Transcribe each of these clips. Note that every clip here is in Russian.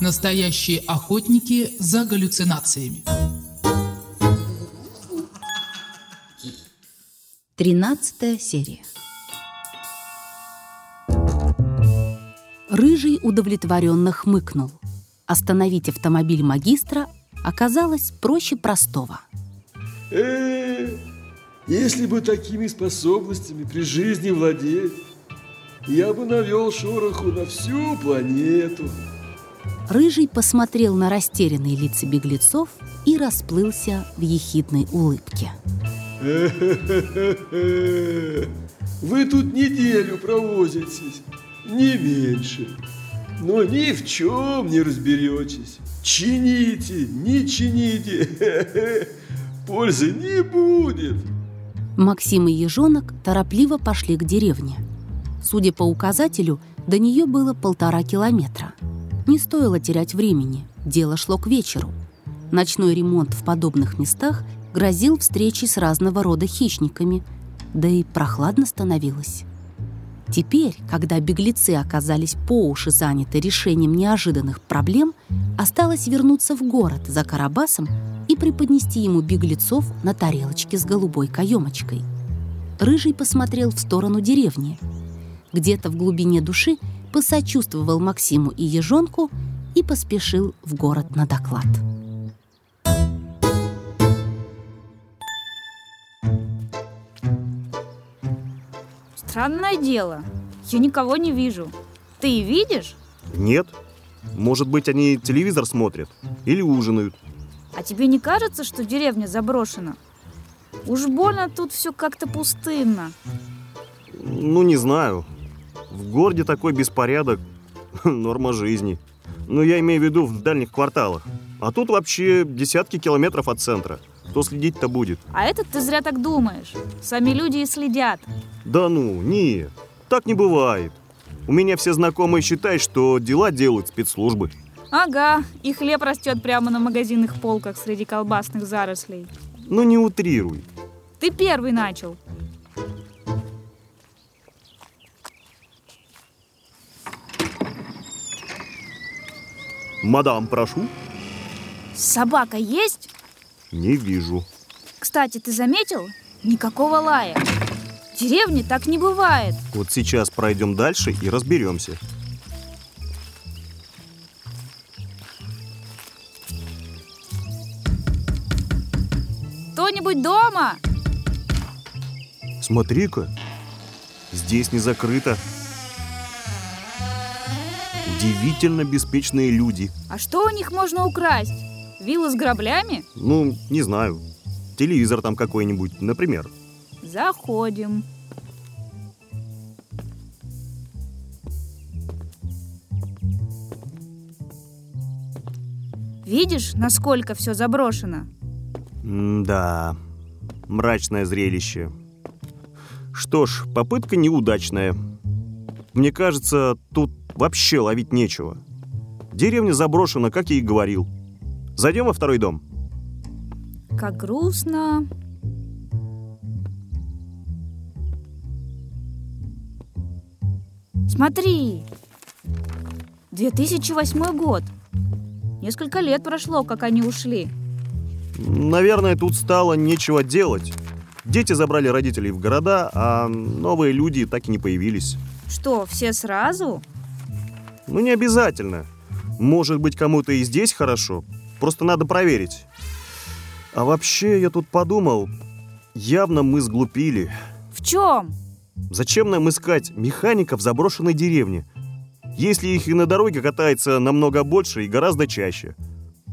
Настоящие охотники за галлюцинациями. Тринадцатая серия. Рыжий удовлетворенно хмыкнул. Остановить автомобиль магистра оказалось проще простого. Э, если бы такими способностями при жизни владеть, я бы навел шороху на всю планету. Рыжий посмотрел на растерянные лица беглецов и расплылся в ехидной улыбке. Вы тут неделю провозитесь, не меньше. Но ни в чем не разберетесь. Чините, не чините. Пользы не будет. Максим и Ежонок торопливо пошли к деревне. Судя по указателю, до нее было полтора километра. Не стоило терять времени, дело шло к вечеру. Ночной ремонт в подобных местах грозил встречей с разного рода хищниками, да и прохладно становилось. Теперь, когда беглецы оказались по уши заняты решением неожиданных проблем, осталось вернуться в город за Карабасом и преподнести ему беглецов на тарелочке с голубой каемочкой. Рыжий посмотрел в сторону деревни. Где-то в глубине души посочувствовал Максиму и Ежонку и поспешил в город на доклад. Странное дело. Я никого не вижу. Ты видишь? Нет. Может быть, они телевизор смотрят или ужинают. А тебе не кажется, что деревня заброшена? Уж больно тут все как-то пустынно. Ну, не знаю. В городе такой беспорядок. Норма жизни. Ну, я имею в виду в дальних кварталах. А тут вообще десятки километров от центра. Кто следить-то будет? А этот ты зря так думаешь. Сами люди и следят. Да ну, нет. Так не бывает. У меня все знакомые считают, что дела делают спецслужбы. Ага, и хлеб растет прямо на магазинных полках среди колбасных зарослей. Ну не утрируй. Ты первый начал. Мадам, прошу. Собака есть? Не вижу. Кстати, ты заметил? Никакого лая. В деревне так не бывает. Вот сейчас пройдем дальше и разберемся. Кто-нибудь дома? Смотри-ка, здесь не закрыто. Удивительно беспечные люди. А что у них можно украсть? Виллы с граблями? Ну, не знаю. Телевизор там какой-нибудь, например. Заходим. Видишь, насколько все заброшено? да, мрачное зрелище. Что ж, попытка неудачная. Мне кажется, тут вообще ловить нечего. Деревня заброшена, как я и говорил. Зайдем во второй дом. Как грустно. Смотри! 2008 год. Несколько лет прошло, как они ушли. Наверное, тут стало нечего делать. Дети забрали родителей в города, а новые люди так и не появились. Что, все сразу? Ну, не обязательно. Может быть, кому-то и здесь хорошо. Просто надо проверить. А вообще, я тут подумал, явно мы сглупили. В чем? Зачем нам искать механика в заброшенной деревне, если их и на дороге катается намного больше и гораздо чаще?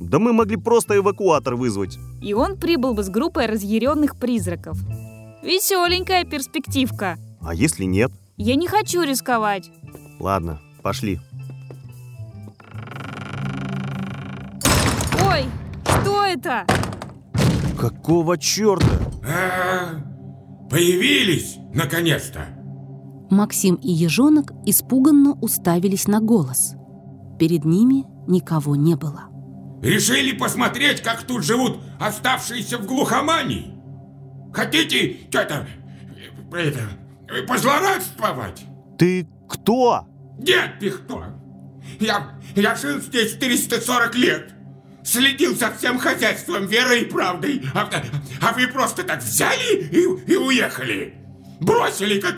Да мы могли просто эвакуатор вызвать. И он прибыл бы с группой разъяренных призраков. Веселенькая перспективка. А если нет? Я не хочу рисковать. Ладно, пошли. Это? Какого черта? А, появились, наконец-то. Максим и Ежонок испуганно уставились на голос. Перед ними никого не было. Решили посмотреть, как тут живут оставшиеся в глухомании? Хотите что-то, это, позлорадствовать? Ты кто? Нет, ты кто? Я, я жил здесь 440 лет. Следил за всем хозяйством верой и правдой. А, а вы просто так взяли и, и уехали. Бросили как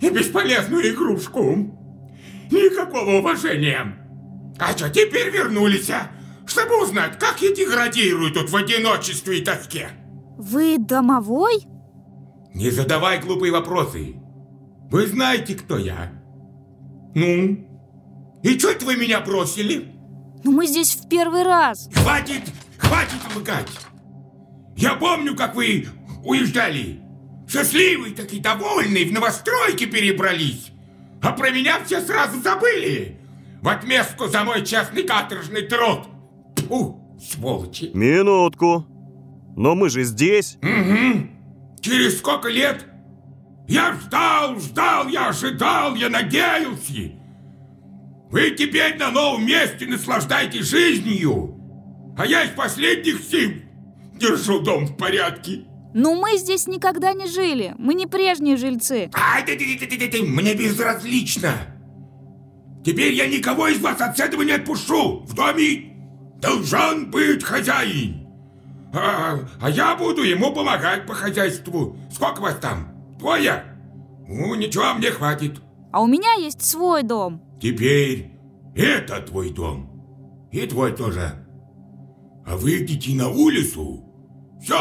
бесполезную игрушку. Никакого уважения. А что, теперь вернулись, а? Чтобы узнать, как я деградирую тут в одиночестве и тоске. Вы домовой? Не задавай глупые вопросы. Вы знаете, кто я. Ну? И что это вы меня бросили? Ну мы здесь в первый раз. Хватит, хватит лгать. Я помню, как вы уезжали. Счастливый, такие довольный, в новостройки перебрались. А про меня все сразу забыли. В отместку за мой честный каторжный труд. Фу, сволочи. Минутку. Но мы же здесь. Угу. Через сколько лет? Я ждал, ждал, я ожидал, я надеялся. Вы теперь на новом месте наслаждаетесь жизнью. А я из последних сил держу дом в порядке. Ну мы здесь никогда не жили. Мы не прежние жильцы. Ай, ты, ты, ты, ты, ты, мне безразлично. Теперь я никого из вас от этого не отпущу. В доме должен быть хозяин. А, а я буду ему помогать по хозяйству. Сколько вас там? Двое? Ну, ничего, мне хватит. А у меня есть свой дом. Теперь это твой дом. И твой тоже. А выйдите на улицу, все,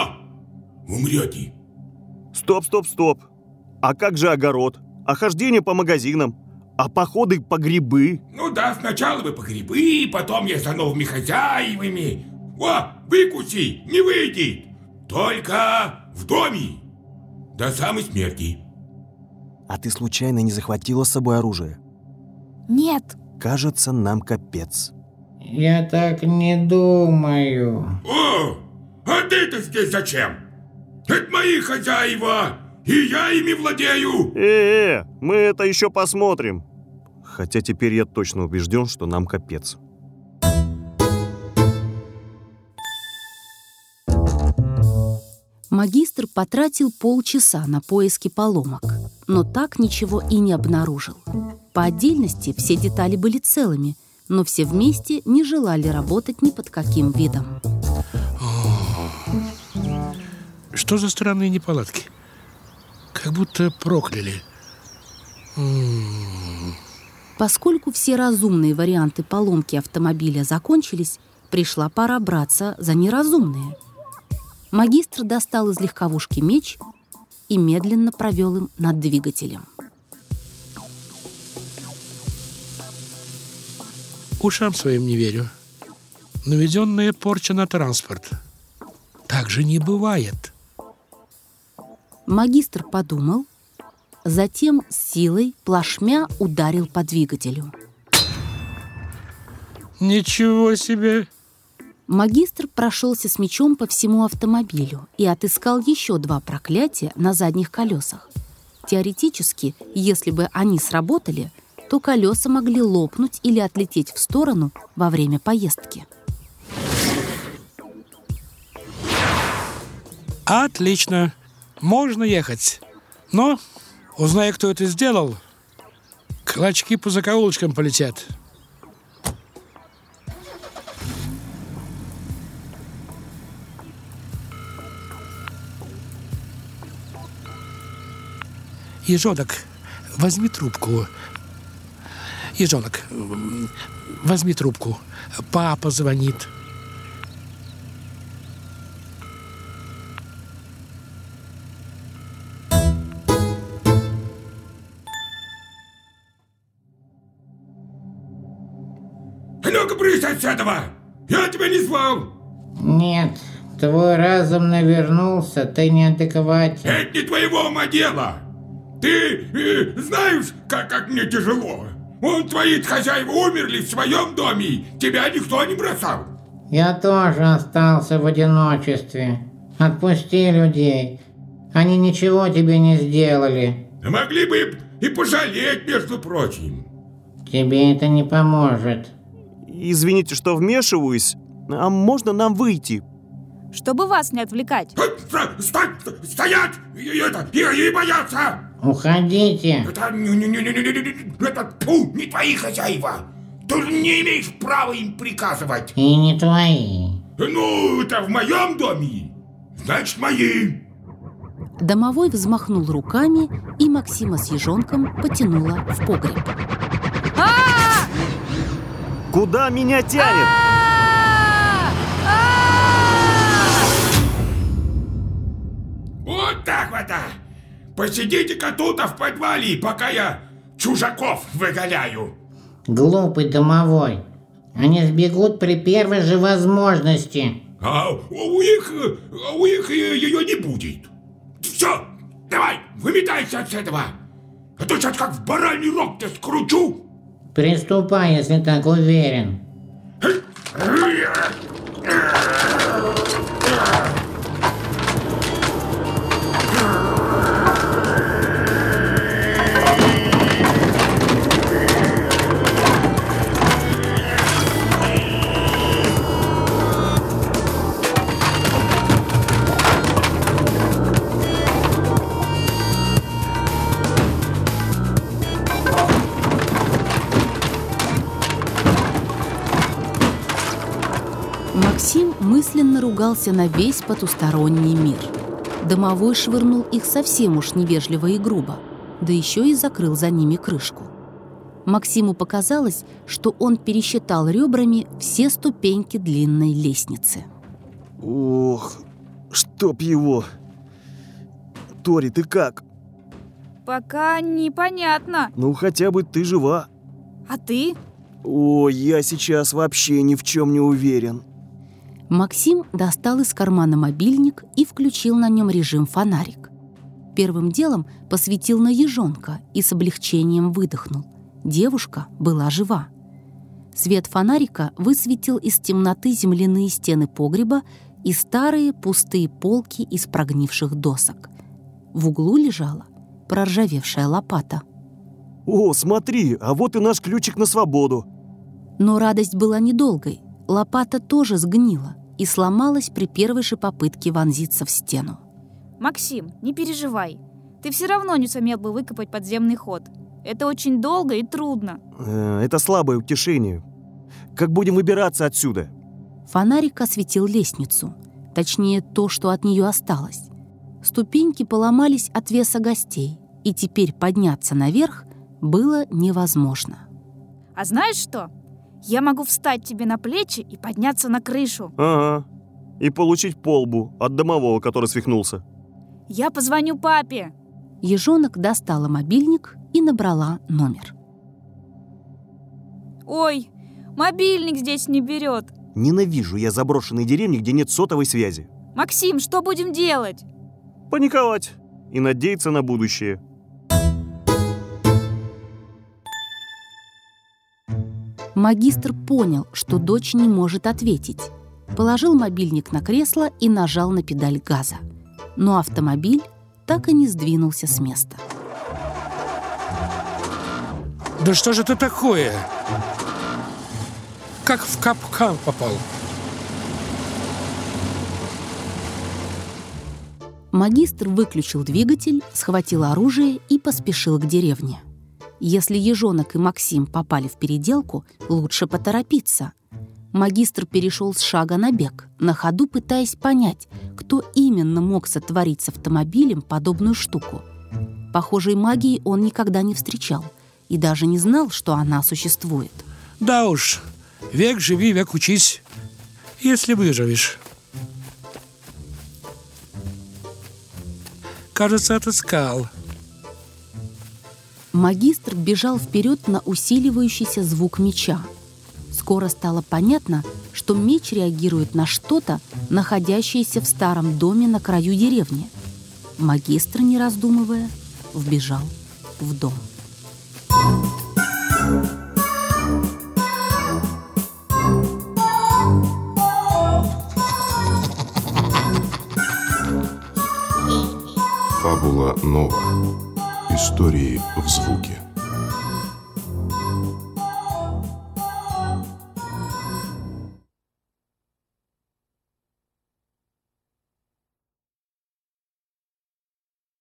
умрете. Стоп, стоп, стоп. А как же огород? А хождение по магазинам? А походы по грибы? Ну да, сначала вы по грибы, потом я за новыми хозяевами. О, выкуси, не выйдет. Только в доме. До самой смерти. А ты случайно не захватила с собой оружие? Нет. Кажется, нам капец. Я так не думаю. О, а ты-то здесь зачем? Это мои хозяева, и я ими владею. Э-э, мы это еще посмотрим. Хотя теперь я точно убежден, что нам капец. Магистр потратил полчаса на поиски поломок, но так ничего и не обнаружил. По отдельности все детали были целыми, но все вместе не желали работать ни под каким видом. Что за странные неполадки? Как будто прокляли. Поскольку все разумные варианты поломки автомобиля закончились, пришла пора браться за неразумные. Магистр достал из легковушки меч и медленно провел им над двигателем. Ушам своим не верю. Наведенная порча на транспорт. Так же не бывает. Магистр подумал, затем с силой плашмя ударил по двигателю. Ничего себе! Магистр прошелся с мечом по всему автомобилю и отыскал еще два проклятия на задних колесах. Теоретически, если бы они сработали, то колеса могли лопнуть или отлететь в сторону во время поездки. Отлично. Можно ехать. Но, узнай, кто это сделал, клочки по закоулочкам полетят. Ежонок, возьми трубку. Ежонок, возьми трубку. Папа звонит. А ну-ка, брысь от этого! Я тебя не звал! Нет, твой разум навернулся, ты неадекватен. Это не твоего ума дело! Ты э, знаешь, как, как мне тяжело? Он, твои хозяева умерли в своем доме, тебя никто не бросал. Я тоже остался в одиночестве. Отпусти людей. Они ничего тебе не сделали. А Могли бы и пожалеть, между прочим. Тебе это не поможет. Извините, что вмешиваюсь, а можно нам выйти? Чтобы вас не отвлекать. Э, ст- ст- Стоять! И, это, и, и бояться! Уходите. Это, не, не, не, не, не, не, не, это, тьфу, не твои хозяева! Ты не имеешь права им приказывать! И не твои. Ну, это в моем доме! Значит, мои! Домовой взмахнул руками, и Максима с ежонком потянула в погреб. Куда меня тянет? Посидите-ка тут а в подвале, пока я чужаков выгоняю! Глупый домовой. Они сбегут при первой же возможности. А у их, а у их ее не будет. Все, давай, выметайся от этого. А то сейчас как в бараний рог тебя скручу. Приступай, если так уверен. Мысленно ругался на весь потусторонний мир. Домовой швырнул их совсем уж невежливо и грубо, да еще и закрыл за ними крышку. Максиму показалось, что он пересчитал ребрами все ступеньки длинной лестницы. Ох, чтоб его. Тори, ты как? Пока непонятно. Ну, хотя бы ты жива. А ты? О, я сейчас вообще ни в чем не уверен. Максим достал из кармана мобильник и включил на нем режим фонарик. Первым делом посветил на ежонка и с облегчением выдохнул. Девушка была жива. Свет фонарика высветил из темноты земляные стены погреба и старые пустые полки из прогнивших досок. В углу лежала проржавевшая лопата. О, смотри, а вот и наш ключик на свободу. Но радость была недолгой. Лопата тоже сгнила и сломалась при первой же попытке вонзиться в стену. Максим, не переживай. Ты все равно не сумел бы выкопать подземный ход. Это очень долго и трудно. Э, это слабое утешение. Как будем выбираться отсюда? Фонарик осветил лестницу, точнее то, что от нее осталось. Ступеньки поломались от веса гостей, и теперь подняться наверх было невозможно. А знаешь что? Я могу встать тебе на плечи и подняться на крышу. Ага. И получить полбу от домового, который свихнулся. Я позвоню папе. Ежонок достала мобильник и набрала номер. Ой, мобильник здесь не берет. Ненавижу я заброшенные деревни, где нет сотовой связи. Максим, что будем делать? Паниковать и надеяться на будущее. Магистр понял, что дочь не может ответить. Положил мобильник на кресло и нажал на педаль газа. Но автомобиль так и не сдвинулся с места. Да что же это такое? Как в капкан попал. Магистр выключил двигатель, схватил оружие и поспешил к деревне. Если ежонок и Максим попали в переделку, лучше поторопиться. Магистр перешел с шага на бег, на ходу пытаясь понять, кто именно мог сотворить с автомобилем подобную штуку. Похожей магии он никогда не встречал и даже не знал, что она существует. Да уж, век живи, век учись, если выживешь. Кажется, отыскал. Магистр бежал вперед на усиливающийся звук меча. Скоро стало понятно, что меч реагирует на что-то, находящееся в старом доме на краю деревни. Магистр, не раздумывая, вбежал в дом. Фабула Нова. Истории в звуке.